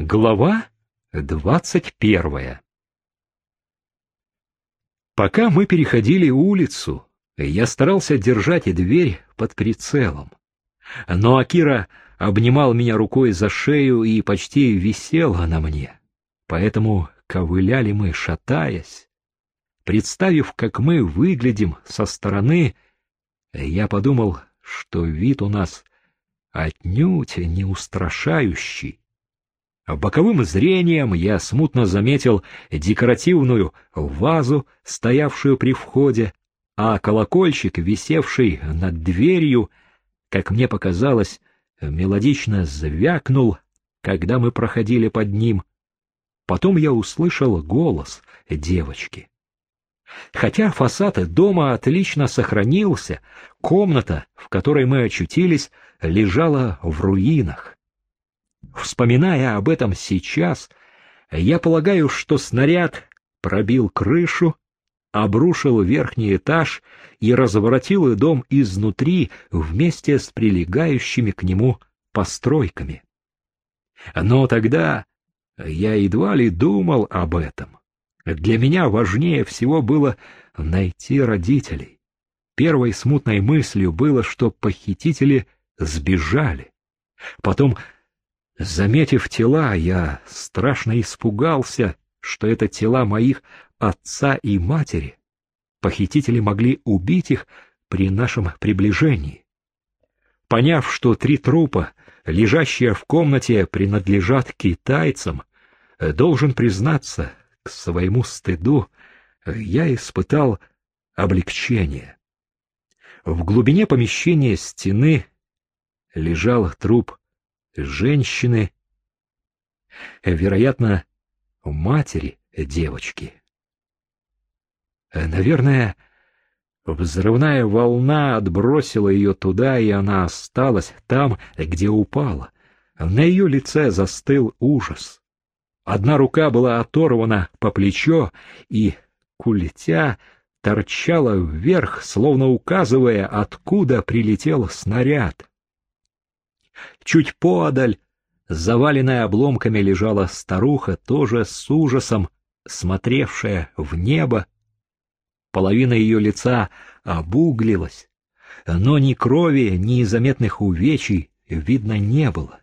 Глава двадцать первая Пока мы переходили улицу, я старался держать дверь под прицелом. Но Акира обнимал меня рукой за шею и почти висел на мне. Поэтому ковыляли мы, шатаясь. Представив, как мы выглядим со стороны, я подумал, что вид у нас отнюдь не устрашающий. Боковым зрением я смутно заметил декоративную вазу, стоявшую при входе, а колокольчик, висевший над дверью, как мне показалось, мелодично звякнул, когда мы проходили под ним. Потом я услышал голос девочки. Хотя фасад дома отлично сохранился, комната, в которой мы очутились, лежала в руинах. Вспоминая об этом сейчас, я полагаю, что снаряд пробил крышу, обрушил верхний этаж и разворотил дом изнутри вместе с прилегающими к нему постройками. Но тогда я едва ли думал об этом. Для меня важнее всего было найти родителей. Первой смутной мыслью было, что похитители сбежали. Потом Заметив тела, я страшно испугался, что это тела моих отца и матери. Похитители могли убить их при нашем приближении. Поняв, что три трупа, лежащие в комнате, принадлежат китайцам, должен признаться, к своему стыду, я испытал облегчение. В глубине помещения стены лежал труп женщины, вероятно, матери девочки. Наверное, взрывная волна отбросила ее туда, и она осталась там, где упала. На ее лице застыл ужас. Одна рука была оторвана по плечо, и культя торчала вверх, словно указывая, откуда прилетел снаряд. Чуть поодаль, заваленная обломками, лежала старуха, тоже с ужасом, смотревшая в небо. Половина ее лица обуглилась, но ни крови, ни заметных увечий видно не было.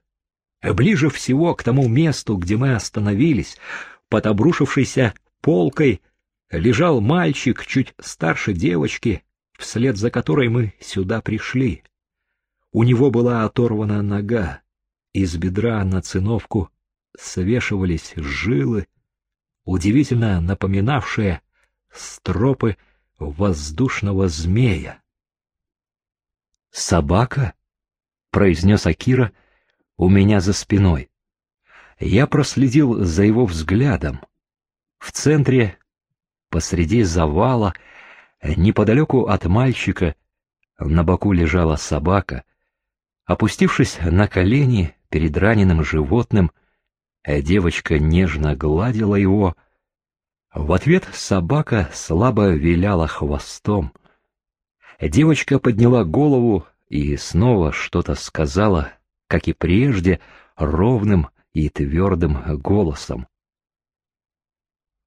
Ближе всего к тому месту, где мы остановились, под обрушившейся полкой, лежал мальчик чуть старше девочки, вслед за которой мы сюда пришли. У него была оторвана нога, из бедра на циновку свешивались жилы, удивительно напоминавшие стропы воздушного змея. «Собака?» — произнес Акира у меня за спиной. Я проследил за его взглядом. В центре, посреди завала, неподалеку от мальчика, на боку лежала собака — Опустившись на колени перед раненым животным, девочка нежно гладила его. В ответ собака слабо виляла хвостом. Девочка подняла голову и снова что-то сказала, как и прежде, ровным и твердым голосом.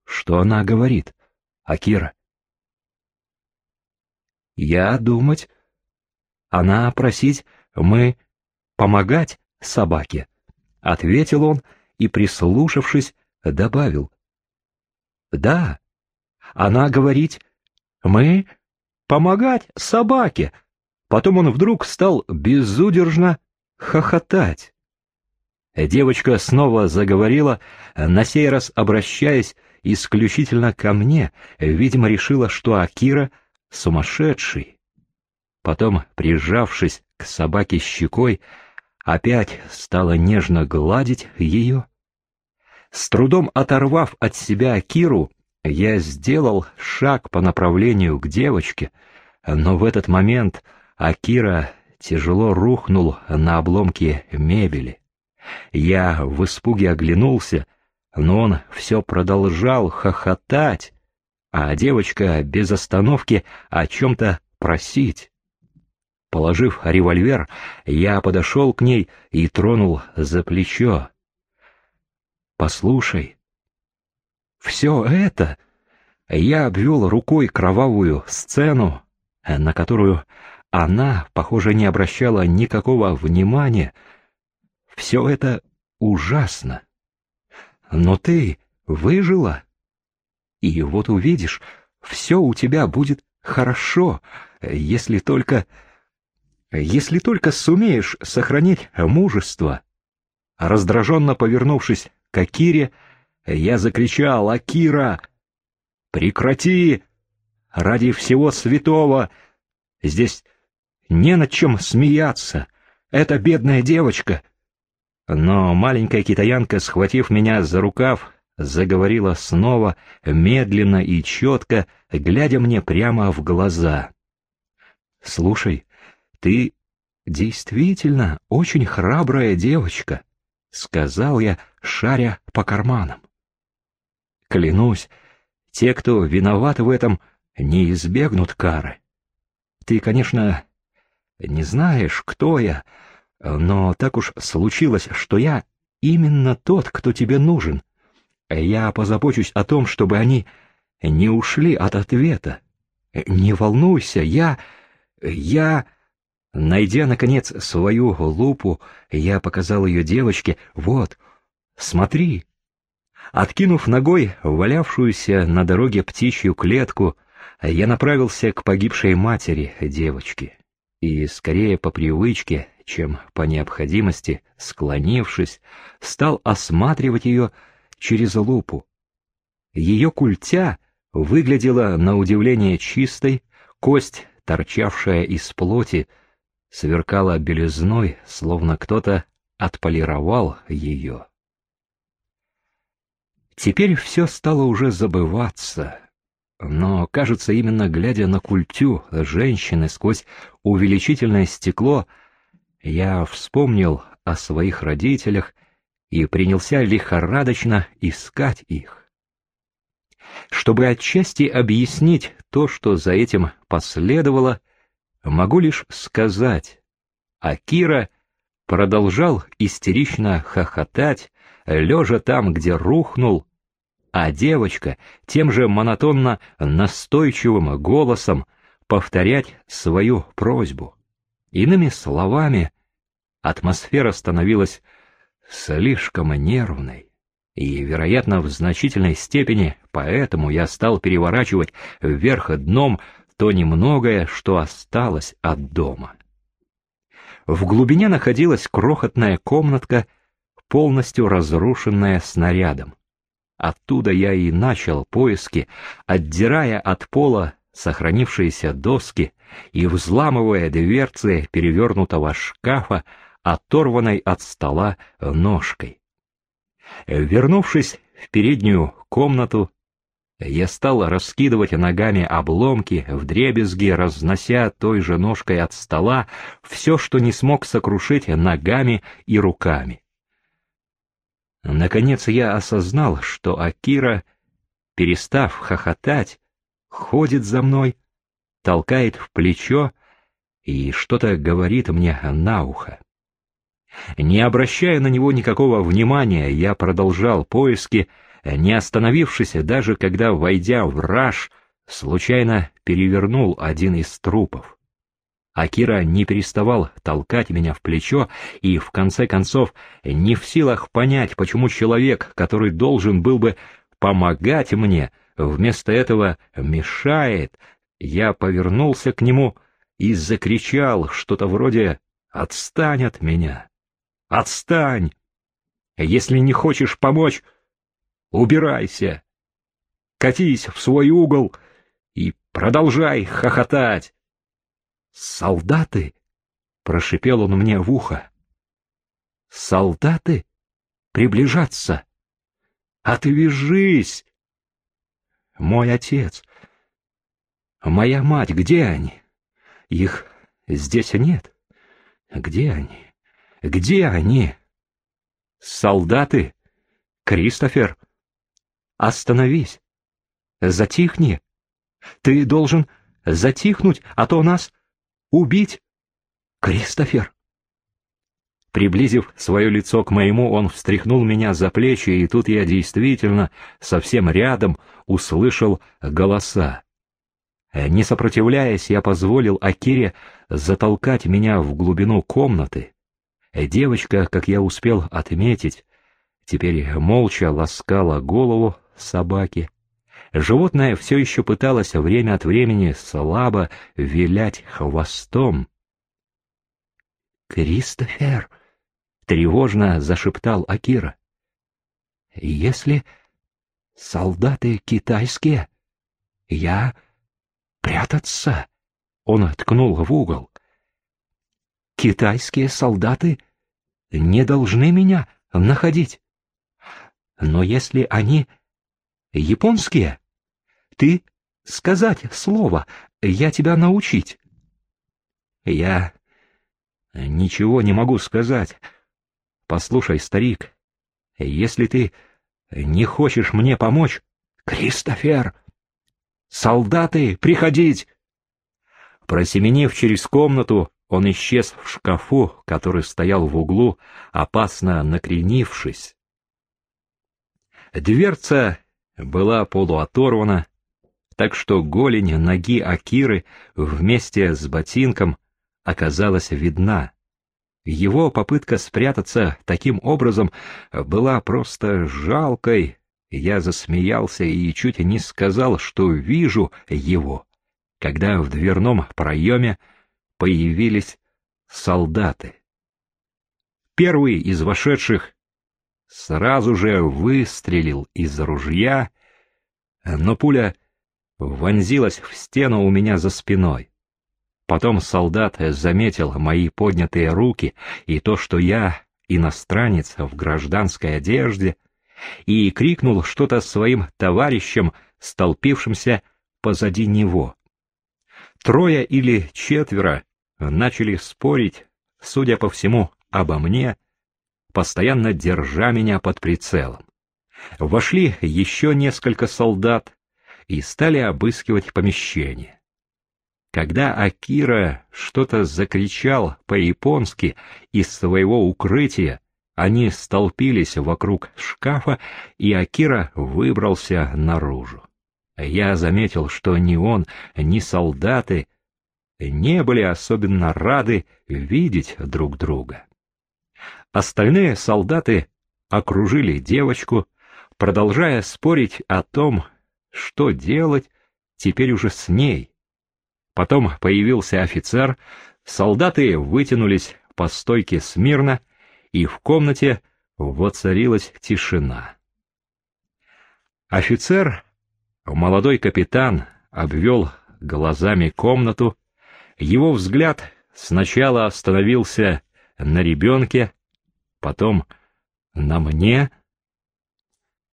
Что она говорит, Акира? Я думать. Она просить мы помогать собаке, — ответил он и, прислушавшись, добавил. — Да, она говорит, мы помогать собаке. Потом он вдруг стал безудержно хохотать. Девочка снова заговорила, на сей раз обращаясь исключительно ко мне, видимо, решила, что Акира сумасшедший. Потом, прижавшись к собаке щекой, опять стала нежно гладить ее. С трудом оторвав от себя Киру, я сделал шаг по направлению к девочке, но в этот момент Акира тяжело рухнул на обломки мебели. Я в испуге оглянулся, но он все продолжал хохотать, а девочка без остановки о чем-то просить. Положив револьвер, я подошел к ней и тронул за плечо. Послушай, все это я обвел рукой кровавую сцену, на которую она, похоже, не обращала никакого внимания. Все это ужасно. Но ты выжила. И вот увидишь, все у тебя будет хорошо, если только... если только сумеешь сохранить мужество. Раздраженно повернувшись к Акире, я закричал «Акира! Прекрати! Ради всего святого! Здесь не над чем смеяться! Это бедная девочка!» Но маленькая китаянка, схватив меня за рукав, заговорила снова, медленно и четко, глядя мне прямо в глаза. «Слушай, ты действительно очень храбрая девочка», — сказал я, шаря по карманам. «Клянусь, те, кто виноват в этом, не избегнут кары. Ты, конечно, не знаешь, кто я, но так уж случилось, что я именно тот, кто тебе нужен. Я позабочусь о том, чтобы они не ушли от ответа. Не волнуйся, я... я... Найдя, наконец, свою лупу, я показал ее девочке. «Вот, смотри!» Откинув ногой валявшуюся на дороге птичью клетку, я направился к погибшей матери девочки. И скорее по привычке, чем по необходимости, склонившись, стал осматривать ее через лупу. Ее культя выглядела на удивление чистой, кость, торчавшая из плоти, сверкала белизной, словно кто-то отполировал ее. Теперь все стало уже забываться, но, кажется, именно глядя на культю женщины сквозь увеличительное стекло, я вспомнил о своих родителях и принялся лихорадочно искать их. Чтобы отчасти объяснить то, что за этим последовало, могу лишь сказать, Акира продолжал истерично хохотать, лежа там, где рухнул, а девочка тем же монотонно настойчивым голосом повторять свою просьбу. Иными словами, атмосфера становилась слишком нервной, и, вероятно, в значительной степени поэтому я стал переворачивать вверх дном то немногое, что осталось от дома. В глубине находилась крохотная комнатка, полностью разрушенная снарядом. Оттуда я и начал поиски, отдирая от пола сохранившиеся доски и взламывая дверцы перевернутого шкафа, оторванной от стола ножкой. Вернувшись в переднюю комнату, я стал раскидывать ногами обломки, вдребезги разнося той же ножкой от стола все, что не смог сокрушить ногами и руками. Наконец я осознал, что Акира, перестав хохотать, ходит за мной, толкает в плечо и что-то говорит мне на ухо. Не обращая на него никакого внимания, я продолжал поиски, не остановившись даже когда, войдя в раж, случайно перевернул один из трупов. Акира не переставал толкать меня в плечо и, в конце концов, не в силах понять, почему человек, который должен был бы помогать мне, вместо этого мешает, я повернулся к нему и закричал что-то вроде «Отстань от меня! Отстань! Если не хочешь помочь, убирайся! Катись в свой угол и продолжай хохотать!» «Солдаты!» — прошипел он мне в ухо. «Солдаты? Приближаться! Отвяжись!» «Мой отец! Моя мать, где они? Их здесь нет. Где они? Где они?» «Солдаты! Кристофер! Остановись! Затихни! Ты должен затихнуть, а то нас Убить? Кристофер? Приблизив свое лицо к моему, он встряхнул меня за плечи, и тут я действительно совсем рядом услышал голоса. Не сопротивляясь, я позволил Акире затолкать меня в глубину комнаты. Девочка, как я успел отметить, теперь молча ласкала голову собаки. Животное все еще пыталось время от времени слабо вилять хвостом. «Кристофер!» — тревожно зашептал Акира. «Если солдаты китайские, я прятаться!» Он ткнул в угол. «Китайские солдаты не должны меня находить. Но если они японские, ты сказать слово, я тебя научить». «Я Ничего не могу сказать. Послушай, старик, если ты не хочешь мне помочь... Кристофер! Солдаты, приходить! Просеменив через комнату, он исчез в шкафу, который стоял в углу, опасно накренившись. Дверца была полуоторвана, так что голень ноги Акиры вместе с ботинком оказалась видна. Его попытка спрятаться таким образом была просто жалкой. Я засмеялся и чуть не сказал, что вижу его, когда в дверном проеме появились солдаты. Первый из вошедших сразу же выстрелил из ружья, но пуля вонзилась в стену у меня за спиной. Потом солдат заметил мои поднятые руки и то, что я иностранец в гражданской одежде, и крикнул что-то своим товарищам, столпившимся позади него. Трое или четверо начали спорить, судя по всему, обо мне, постоянно держа меня под прицелом. Вошли еще несколько солдат и стали обыскивать помещение. Когда Акира что-то закричал по-японски из своего укрытия, они столпились вокруг шкафа, и Акира выбрался наружу. Я заметил, что ни он, ни солдаты не были особенно рады видеть друг друга. Остальные солдаты окружили девочку, продолжая спорить о том, что делать теперь уже с ней, Потом появился офицер, солдаты вытянулись по стойке смирно, и в комнате воцарилась тишина. Офицер, молодой капитан, обвел глазами комнату. Его взгляд сначала остановился на ребенке, потом на мне,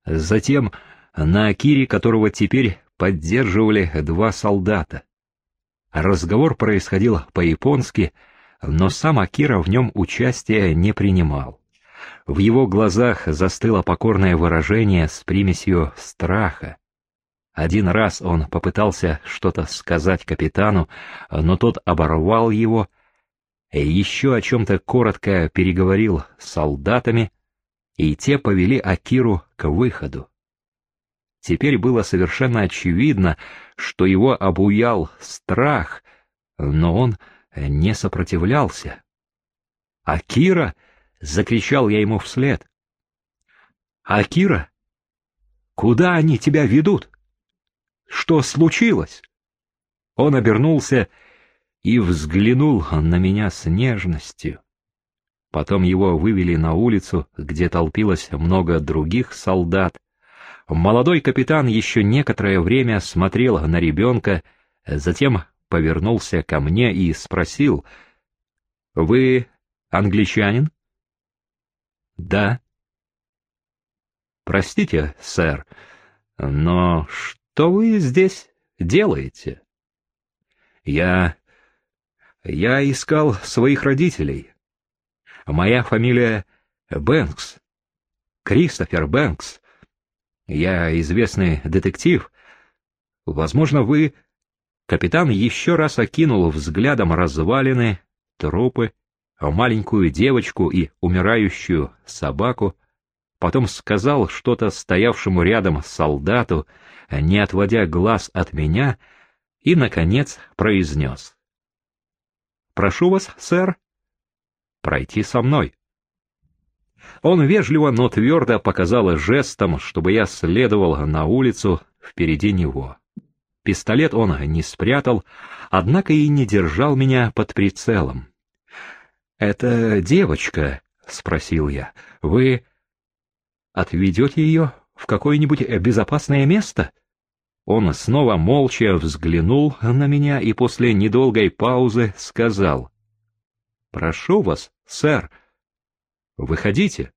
затем на Акире, которого теперь поддерживали два солдата. Разговор происходил по-японски, но сам Акира в нем участия не принимал. В его глазах застыло покорное выражение с примесью страха. Один раз он попытался что-то сказать капитану, но тот оборвал его, еще о чем-то коротко переговорил с солдатами, и те повели Акиру к выходу. Теперь было совершенно очевидно, что его обуял страх, но он не сопротивлялся. «Акира!» — закричал я ему вслед. «Акира! Куда они тебя ведут? Что случилось?» Он обернулся и взглянул на меня с нежностью. Потом его вывели на улицу, где толпилось много других солдат, Молодой капитан еще некоторое время смотрел на ребенка, затем повернулся ко мне и спросил, «Вы англичанин?» «Да». «Простите, сэр, но что вы здесь делаете?» «Я... я искал своих родителей. Моя фамилия Бэнкс, Кристофер Бэнкс. Я известный детектив. Возможно, вы...» Капитан еще раз окинул взглядом развалины, трупы маленькую девочку и умирающую собаку, потом сказал что-то стоявшему рядом солдату, не отводя глаз от меня, и, наконец, произнес. «Прошу вас, сэр, пройти со мной». Он вежливо, но твердо показал жестом, чтобы я следовал на улицу впереди него. Пистолет он не спрятал, однако и не держал меня под прицелом. «Это девочка?» — спросил я. «Вы отведете ее в какое-нибудь безопасное место?» Он снова молча взглянул на меня и после недолгой паузы сказал. «Прошу вас, сэр, выходите».